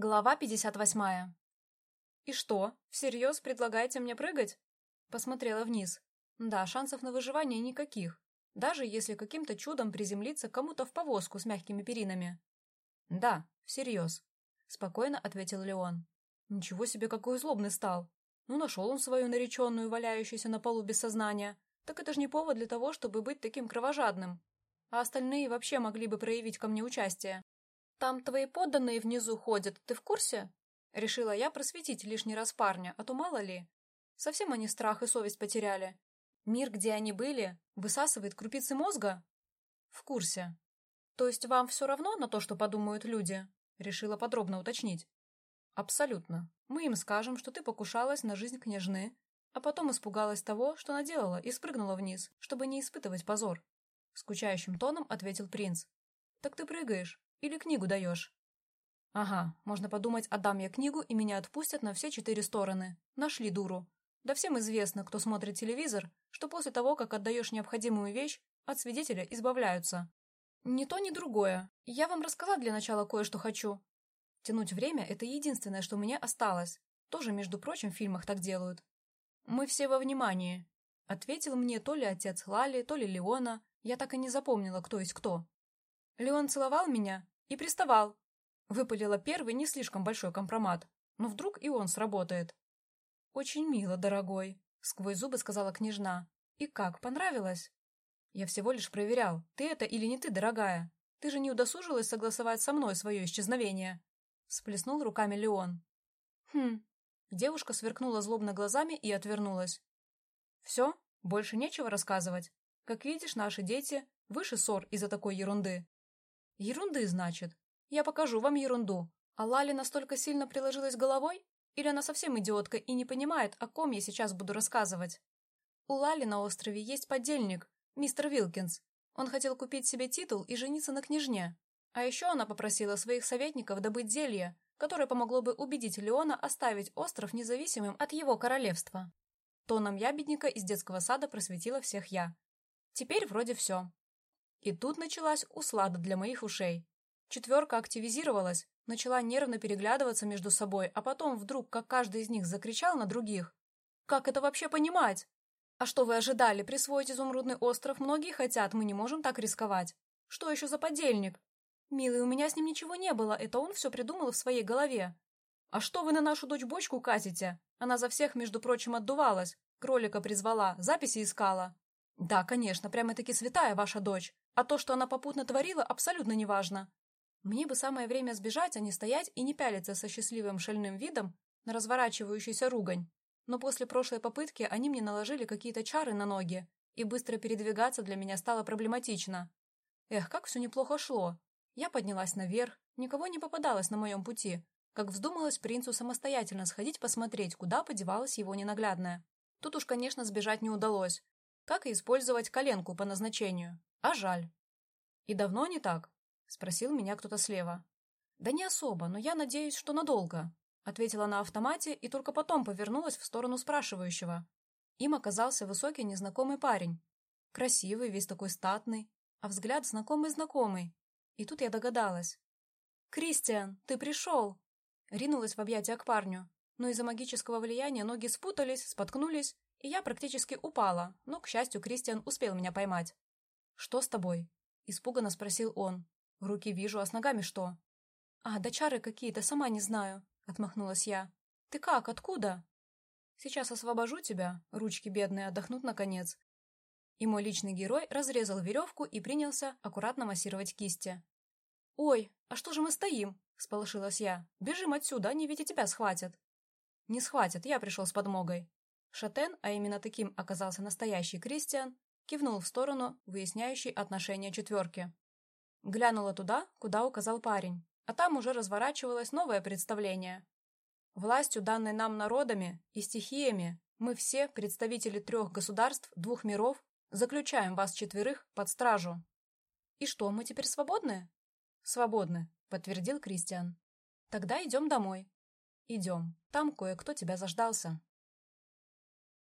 Глава 58. «И что, всерьез предлагаете мне прыгать?» Посмотрела вниз. Да, шансов на выживание никаких, даже если каким-то чудом приземлиться кому-то в повозку с мягкими перинами. «Да, всерьез», — спокойно ответил Леон. «Ничего себе, какой злобный стал! Ну, нашел он свою нареченную, валяющуюся на полу без сознания. Так это же не повод для того, чтобы быть таким кровожадным. А остальные вообще могли бы проявить ко мне участие. Там твои подданные внизу ходят, ты в курсе? Решила я просветить лишний раз парня, а то мало ли. Совсем они страх и совесть потеряли. Мир, где они были, высасывает крупицы мозга? В курсе. То есть вам все равно на то, что подумают люди? Решила подробно уточнить. Абсолютно. Мы им скажем, что ты покушалась на жизнь княжны, а потом испугалась того, что наделала, и спрыгнула вниз, чтобы не испытывать позор. Скучающим тоном ответил принц. Так ты прыгаешь или книгу даешь? Ага, можно подумать, отдам я книгу, и меня отпустят на все четыре стороны. Нашли дуру. Да всем известно, кто смотрит телевизор, что после того, как отдаешь необходимую вещь, от свидетеля избавляются. Ни то, ни другое. Я вам рассказать для начала кое-что хочу. Тянуть время — это единственное, что мне осталось. Тоже, между прочим, в фильмах так делают. Мы все во внимании. Ответил мне то ли отец Лали, то ли Леона. Я так и не запомнила, кто есть кто. Леон целовал меня и приставал. Выпалила первый не слишком большой компромат. Но вдруг и он сработает. «Очень мило, дорогой», — сквозь зубы сказала княжна. «И как, понравилось?» «Я всего лишь проверял, ты это или не ты, дорогая. Ты же не удосужилась согласовать со мной свое исчезновение. Сплеснул руками Леон. Хм. Девушка сверкнула злобно глазами и отвернулась. Все? Больше нечего рассказывать? Как видишь, наши дети выше ссор из-за такой ерунды. Ерунды, значит. Я покажу вам ерунду. А Лали настолько сильно приложилась головой? Или она совсем идиотка и не понимает, о ком я сейчас буду рассказывать? У Лали на острове есть подельник, мистер Вилкинс. Он хотел купить себе титул и жениться на княжне. А еще она попросила своих советников добыть зелье, которое помогло бы убедить Леона оставить остров независимым от его королевства. Тоном ябедника из детского сада просветила всех я. Теперь вроде все. И тут началась услада для моих ушей. Четверка активизировалась, начала нервно переглядываться между собой, а потом вдруг, как каждый из них закричал на других. «Как это вообще понимать? А что вы ожидали, присвоить изумрудный остров многие хотят, мы не можем так рисковать. Что еще за подельник? «Милый, у меня с ним ничего не было, это он все придумал в своей голове». «А что вы на нашу дочь бочку катите? Она за всех, между прочим, отдувалась, кролика призвала, записи искала». «Да, конечно, прямо-таки святая ваша дочь, а то, что она попутно творила, абсолютно неважно. Мне бы самое время сбежать, а не стоять и не пялиться со счастливым шальным видом на разворачивающуюся ругань. Но после прошлой попытки они мне наложили какие-то чары на ноги, и быстро передвигаться для меня стало проблематично. Эх, как все неплохо шло. Я поднялась наверх, никого не попадалось на моем пути, как вздумалось принцу самостоятельно сходить посмотреть, куда подевалась его ненаглядная. Тут уж, конечно, сбежать не удалось. Как и использовать коленку по назначению. А жаль. «И давно не так?» — спросил меня кто-то слева. «Да не особо, но я надеюсь, что надолго», — ответила на автомате и только потом повернулась в сторону спрашивающего. Им оказался высокий незнакомый парень. Красивый, весь такой статный, а взгляд знакомый-знакомый, и тут я догадалась. «Кристиан, ты пришел!» Ринулась в объятия к парню, но из-за магического влияния ноги спутались, споткнулись, и я практически упала, но, к счастью, Кристиан успел меня поймать. «Что с тобой?» — испуганно спросил он. «Руки вижу, а с ногами что?» «А, да чары какие-то, сама не знаю», — отмахнулась я. «Ты как? Откуда?» «Сейчас освобожу тебя, ручки бедные отдохнут наконец, и мой личный герой разрезал веревку и принялся аккуратно массировать кисти. «Ой, а что же мы стоим?» — сполошилась я. «Бежим отсюда, они ведь и тебя схватят». «Не схватят, я пришел с подмогой». Шатен, а именно таким оказался настоящий Кристиан, кивнул в сторону, выясняющей отношения четверки. Глянула туда, куда указал парень, а там уже разворачивалось новое представление. Властью, данной нам народами и стихиями, мы все, представители трех государств, двух миров, Заключаем вас четверых под стражу. И что, мы теперь свободны? Свободны, подтвердил Кристиан. Тогда идем домой. Идем. Там кое-кто тебя заждался.